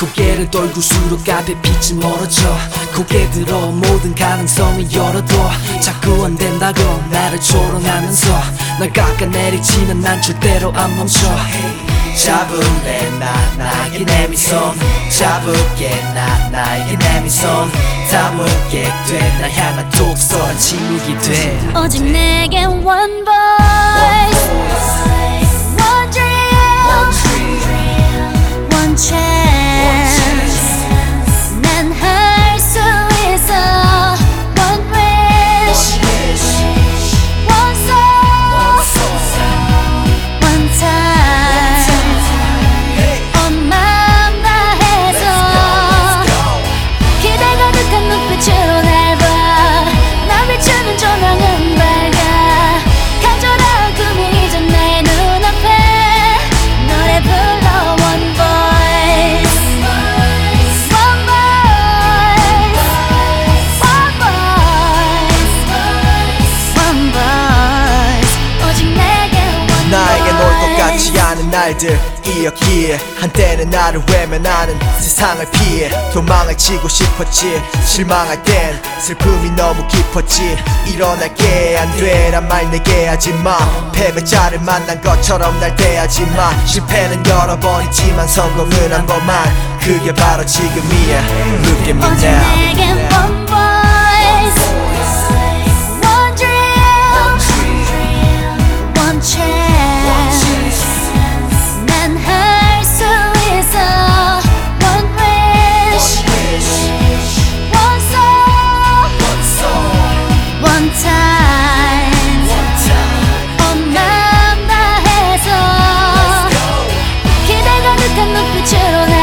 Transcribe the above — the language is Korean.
고개를 돌고수록 앞에 빛이 멀어져 고개 들어 모든 가능성을 열어둬. 자꾸 안 된다고 나를 조롱하면서 날 깎아내리지만 난 절대로 안 멈춰. 잡을래? 나 나에게 내미손 잡을게. 나 나에게 내미손 담을게. 돼나 향한 독서란 침묵이 돼. 오직 내게 one voice voice 같지 않은 날들 이었기에 한때는 나를 외면하는 세상을 피해 도망을 치고 싶었지 실망할 땐 슬픔이 너무 깊었지 일어날 게 안 되란 말 내게 하지마 패배자를 만난 것처럼 날 대하지 마 실패는 여러 번이지만 성공은 한 번만 그게 바로 지금이야 Look at me now ten no picture on